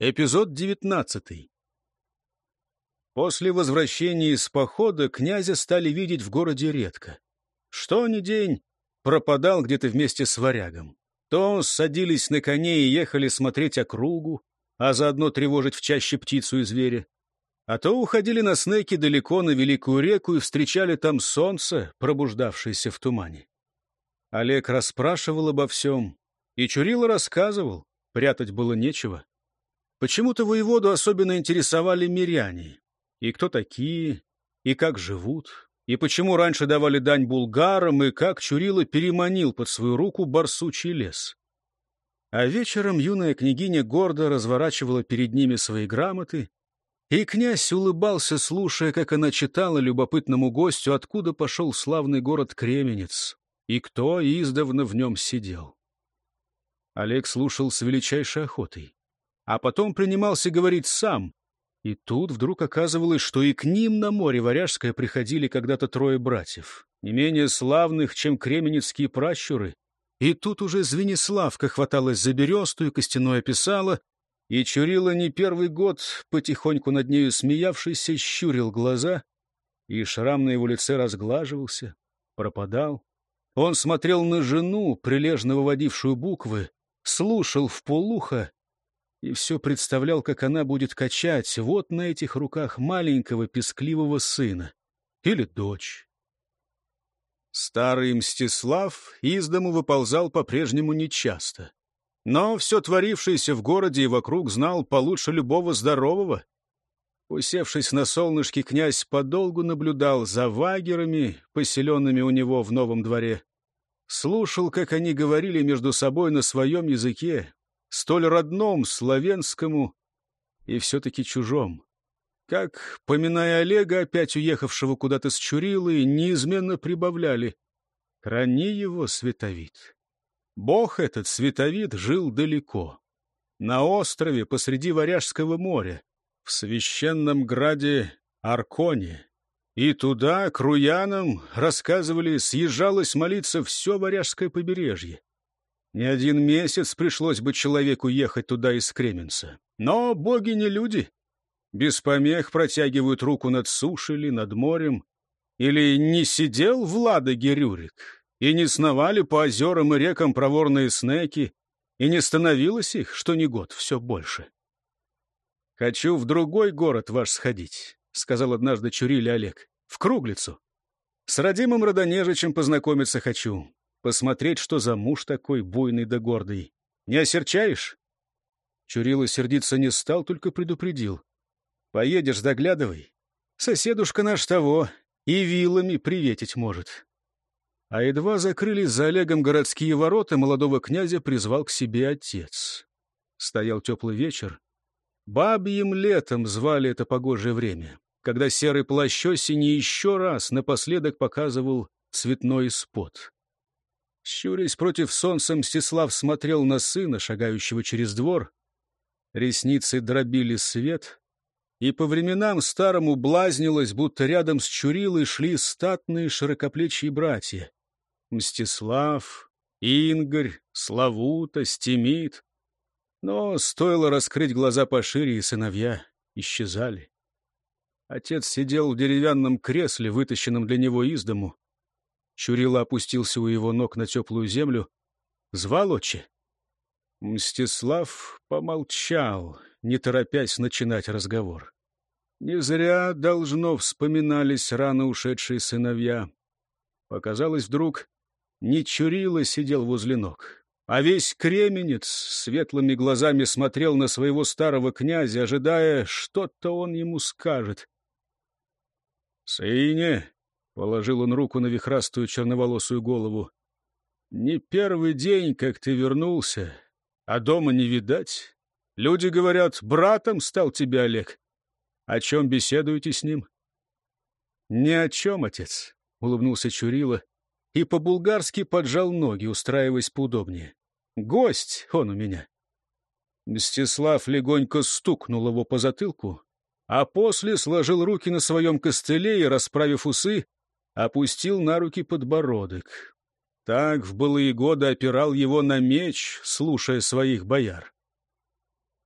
Эпизод девятнадцатый. После возвращения из похода князя стали видеть в городе редко. Что ни день пропадал где-то вместе с варягом. То садились на коней и ехали смотреть округу, а заодно тревожить в чаще птицу и зверя. А то уходили на снеки далеко на Великую реку и встречали там солнце, пробуждавшееся в тумане. Олег расспрашивал обо всем, и Чурила рассказывал, прятать было нечего. Почему-то воеводу особенно интересовали миряне. И кто такие, и как живут, и почему раньше давали дань булгарам, и как Чурила переманил под свою руку барсучий лес. А вечером юная княгиня гордо разворачивала перед ними свои грамоты, и князь улыбался, слушая, как она читала любопытному гостю, откуда пошел славный город Кременец, и кто издавна в нем сидел. Олег слушал с величайшей охотой а потом принимался говорить сам. И тут вдруг оказывалось, что и к ним на море Варяжское приходили когда-то трое братьев, не менее славных, чем кременецкие пращуры. И тут уже Звениславка хваталась за бересту и костяное писала, и Чурила не первый год, потихоньку над нею смеявшийся, щурил глаза, и шрам на его лице разглаживался, пропадал. Он смотрел на жену, прилежно выводившую буквы, слушал в полухо и все представлял, как она будет качать вот на этих руках маленького пескливого сына или дочь. Старый Мстислав из дому выползал по-прежнему нечасто. Но все творившееся в городе и вокруг знал получше любого здорового. Усевшись на солнышке, князь подолгу наблюдал за вагерами, поселенными у него в новом дворе. Слушал, как они говорили между собой на своем языке, столь родном, славянскому и все-таки чужом. Как, поминая Олега, опять уехавшего куда-то с Чурилой, неизменно прибавляли «Храни его, Световид». Бог этот, Световид, жил далеко. На острове посреди Варяжского моря, в священном граде Арконе. И туда, к руянам, рассказывали, съезжалось молиться все Варяжское побережье. Не один месяц пришлось бы человеку ехать туда из Кременца. Но боги не люди. Без помех протягивают руку над сушей или над морем. Или не сидел в Ладоге Рюрик, и не сновали по озерам и рекам проворные снеки, и не становилось их, что не год, все больше. «Хочу в другой город ваш сходить», — сказал однажды Чурили Олег, — «в Круглицу. С родимым Родонежичем познакомиться хочу. Посмотреть, что за муж такой буйный да гордый. Не осерчаешь? Чурила сердиться не стал, только предупредил. Поедешь, заглядывай. Соседушка наш того и вилами приветить может. А едва закрылись за Олегом городские ворота, молодого князя призвал к себе отец. Стоял теплый вечер. Бабьим летом звали это погожее время, когда серый плащ осени еще раз напоследок показывал цветной спот. Щурясь против солнца, Мстислав смотрел на сына, шагающего через двор. Ресницы дробили свет, и по временам старому блазнилось, будто рядом с Чурилой шли статные широкоплечие братья. Мстислав, Ингарь, Славута, Стемит. Но стоило раскрыть глаза пошире, и сыновья исчезали. Отец сидел в деревянном кресле, вытащенном для него из дому. Чурила опустился у его ног на теплую землю. «Звал отче?» Мстислав помолчал, не торопясь начинать разговор. Не зря, должно, вспоминались рано ушедшие сыновья. Показалось вдруг, не Чурила сидел возле ног, а весь кременец светлыми глазами смотрел на своего старого князя, ожидая, что-то он ему скажет. «Сыне!» Положил он руку на вихрастую черноволосую голову. «Не первый день, как ты вернулся, а дома не видать. Люди говорят, братом стал тебе Олег. О чем беседуете с ним?» «Ни о чем, отец», — улыбнулся Чурила и по-булгарски поджал ноги, устраиваясь поудобнее. «Гость он у меня». Мстислав легонько стукнул его по затылку, а после сложил руки на своем костыле и, расправив усы, опустил на руки подбородок. Так в былые годы опирал его на меч, слушая своих бояр.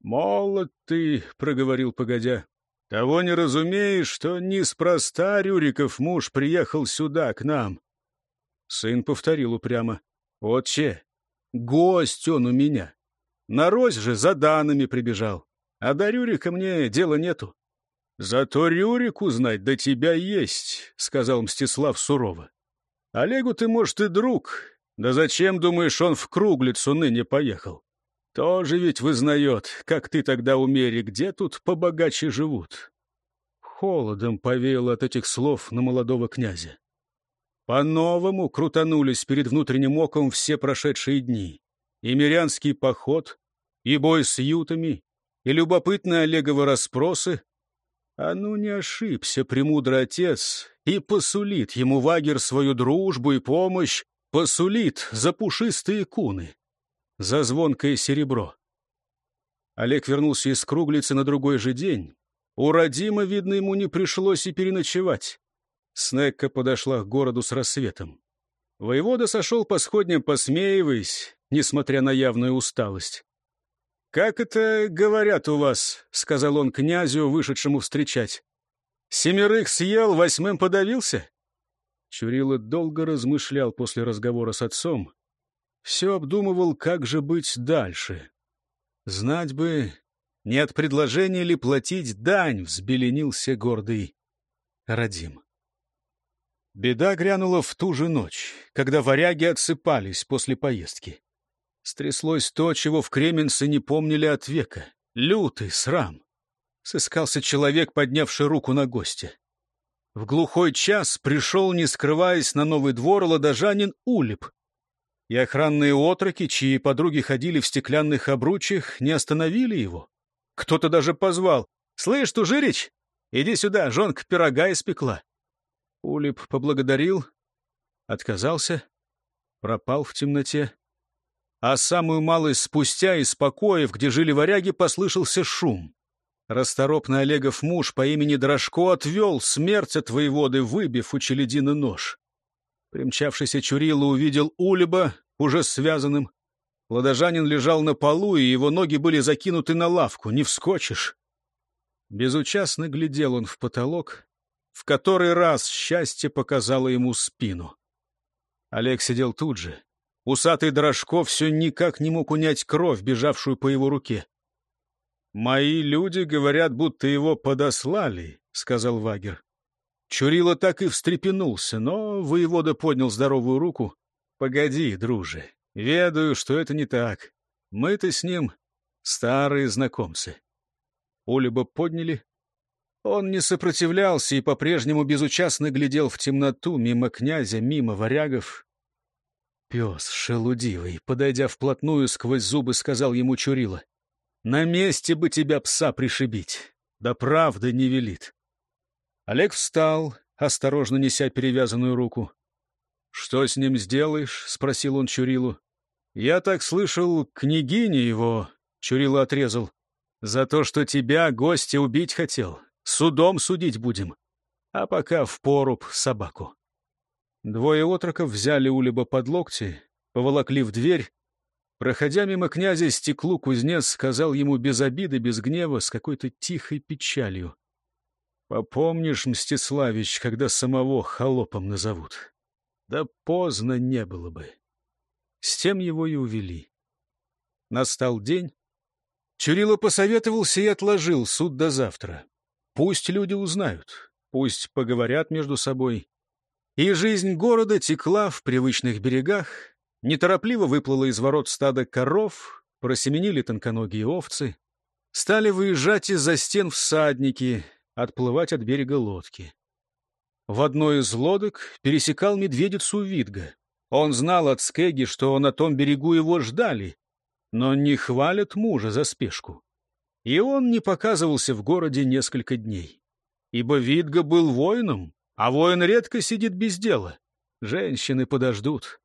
«Молод ты», — проговорил погодя. «Того не разумеешь, что неспроста Рюриков муж приехал сюда, к нам». Сын повторил упрямо. «Отче, гость он у меня. На рось же за данными прибежал. А до Рюрика мне дела нету». «Зато Рюрик узнать до тебя есть», — сказал Мстислав сурово. «Олегу ты, может, и друг. Да зачем, думаешь, он в Круглицу ныне поехал? Тоже ведь вызнает, как ты тогда умери, где тут побогаче живут». Холодом повеяло от этих слов на молодого князя. По-новому крутанулись перед внутренним оком все прошедшие дни. И мирянский поход, и бой с ютами, и любопытные Олеговы расспросы, а ну не ошибся, премудрый отец, и посулит ему Вагер свою дружбу и помощь, посулит за пушистые куны, за звонкое серебро. Олег вернулся из Круглицы на другой же день. У Родима, видно, ему не пришлось и переночевать. Снекка подошла к городу с рассветом. Воевода сошел по сходням, посмеиваясь, несмотря на явную усталость. «Как это говорят у вас?» — сказал он князю, вышедшему встречать. «Семерых съел, восьмым подавился?» Чурила долго размышлял после разговора с отцом. Все обдумывал, как же быть дальше. Знать бы, нет предложения ли платить дань, взбеленился гордый Радим. Беда грянула в ту же ночь, когда варяги отсыпались после поездки. Стряслось то, чего в Кременце не помнили от века. Лютый срам. Сыскался человек, поднявший руку на гостя. В глухой час пришел, не скрываясь, на новый двор ладожанин Улип. И охранные отроки, чьи подруги ходили в стеклянных обручьях, не остановили его. Кто-то даже позвал. «Слышь, Тужирич, иди сюда, жонка пирога испекла». Улип поблагодарил, отказался, пропал в темноте а самую малость спустя из покоев, где жили варяги, послышался шум. Расторопный Олегов муж по имени Дрожко отвел смерть от воеводы, выбив у челядина нож. Примчавшийся Чурила увидел Улеба, уже связанным. Ладожанин лежал на полу, и его ноги были закинуты на лавку. Не вскочишь. Безучастно глядел он в потолок. В который раз счастье показало ему спину. Олег сидел тут же, Усатый Дрожков все никак не мог унять кровь, бежавшую по его руке. «Мои люди говорят, будто его подослали», — сказал Вагер. Чурила так и встрепенулся, но воевода поднял здоровую руку. «Погоди, друже, ведаю, что это не так. Мы-то с ним старые знакомцы». Улиба подняли. Он не сопротивлялся и по-прежнему безучастно глядел в темноту мимо князя, мимо варягов, Пес шелудивый, подойдя вплотную сквозь зубы, сказал ему Чурила. «На месте бы тебя пса пришибить, да правда не велит». Олег встал, осторожно неся перевязанную руку. «Что с ним сделаешь?» — спросил он Чурилу. «Я так слышал, княгиня его...» — Чурила отрезал. «За то, что тебя, гостя, убить хотел. Судом судить будем. А пока в поруб собаку». Двое отроков взяли Улиба под локти, поволокли в дверь. Проходя мимо князя, стеклу кузнец сказал ему без обиды, без гнева, с какой-то тихой печалью. «Попомнишь, Мстиславич, когда самого холопом назовут? Да поздно не было бы». С тем его и увели. Настал день. Чурило посоветовался и отложил суд до завтра. Пусть люди узнают, пусть поговорят между собой. И жизнь города текла в привычных берегах, неторопливо выплыло из ворот стадо коров, просеменили тонконогие овцы, стали выезжать из-за стен всадники, отплывать от берега лодки. В одной из лодок пересекал медведицу Видга. Он знал от Скеги, что на том берегу его ждали, но не хвалят мужа за спешку. И он не показывался в городе несколько дней, ибо Видга был воином, а воин редко сидит без дела. Женщины подождут.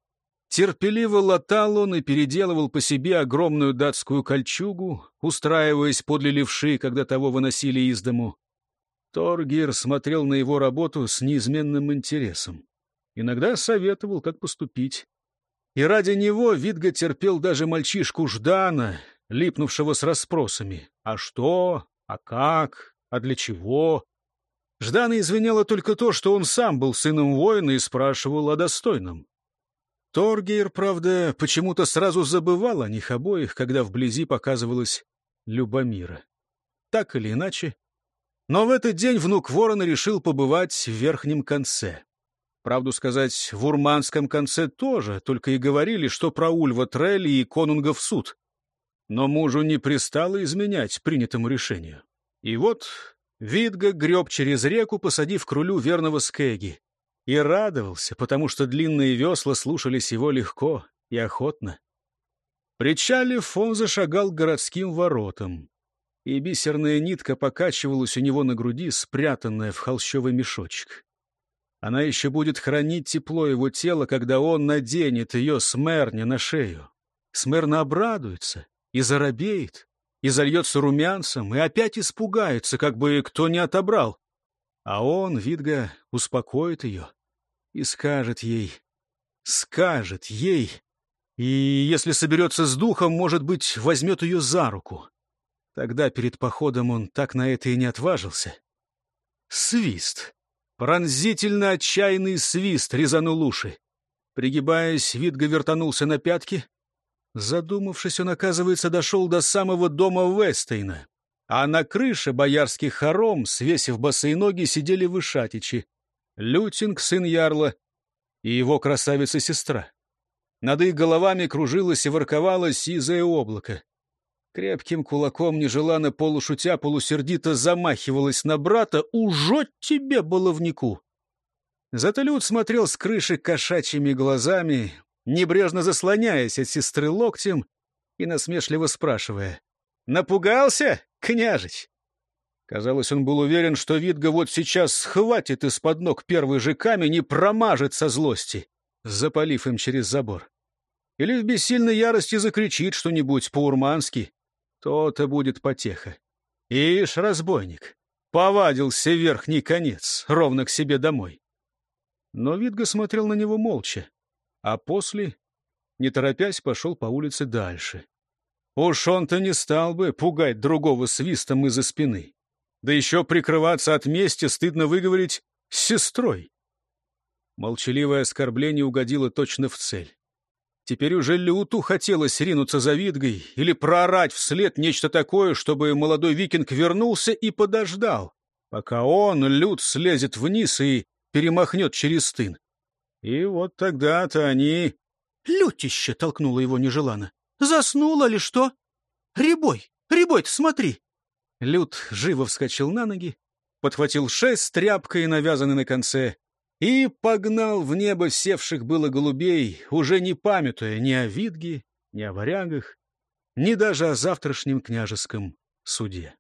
Терпеливо латал он и переделывал по себе огромную датскую кольчугу, устраиваясь подле левши, когда того выносили из дому. Торгир смотрел на его работу с неизменным интересом. Иногда советовал, как поступить. И ради него Видга терпел даже мальчишку Ждана, липнувшего с расспросами. А что? А как? А для чего? Ждана извиняло только то, что он сам был сыном воина и спрашивал о достойном. Торгейр, правда, почему-то сразу забывал о них обоих, когда вблизи показывалась Любомира. Так или иначе. Но в этот день внук ворона решил побывать в верхнем конце. Правду сказать, в урманском конце тоже, только и говорили, что про Ульва Трелли и Конунгов суд. Но мужу не пристало изменять принятому решению. И вот Видга греб через реку, посадив к рулю верного Скеги. И радовался, потому что длинные весла слушались его легко и охотно. Причалив, он зашагал городским воротам, и бисерная нитка покачивалась у него на груди, спрятанная в холщовый мешочек. Она еще будет хранить тепло его тела, когда он наденет ее смерне на шею. Смерна обрадуется и заробеет, и зальется румянцем, и опять испугается, как бы кто не отобрал. А он, Видга, успокоит ее и скажет ей, скажет ей, и, если соберется с духом, может быть, возьмет ее за руку. Тогда перед походом он так на это и не отважился. Свист. Пронзительно отчаянный свист резанул уши. Пригибаясь, Видга вертанулся на пятки. Задумавшись, он, оказывается, дошел до самого дома Вестейна а на крыше боярских хором, свесив босые ноги, сидели вышатичи. Лютинг, сын Ярла, и его красавица-сестра. Над их головами кружилось и ворковало сизое облако. Крепким кулаком, нежеланно полушутя, полусердито замахивалась на брата. «Ужо тебе, баловнику!» Зато Люд смотрел с крыши кошачьими глазами, небрежно заслоняясь от сестры локтем и насмешливо спрашивая. «Напугался, княжич?» Казалось, он был уверен, что Видга вот сейчас схватит из-под ног первый же камень и промажет со злости, запалив им через забор. Или в бессильной ярости закричит что-нибудь по-урмански. То-то будет потеха. Ишь, разбойник, повадился верхний конец, ровно к себе домой. Но Видга смотрел на него молча, а после, не торопясь, пошел по улице дальше. Уж он-то не стал бы пугать другого свистом из-за спины. Да еще прикрываться от мести, стыдно выговорить, с сестрой. Молчаливое оскорбление угодило точно в цель. Теперь уже Люту хотелось ринуться за Видгой или проорать вслед нечто такое, чтобы молодой викинг вернулся и подождал, пока он, Лют, слезет вниз и перемахнет через стын. И вот тогда-то они... «Лютище!» — толкнула его нежеланно. Заснула ли что? Рябой, Рябой, смотри!» Люд живо вскочил на ноги, подхватил шест тряпкой, навязанной на конце, и погнал в небо севших было голубей, уже не памятуя ни о Видге, ни о варягах, ни даже о завтрашнем княжеском суде.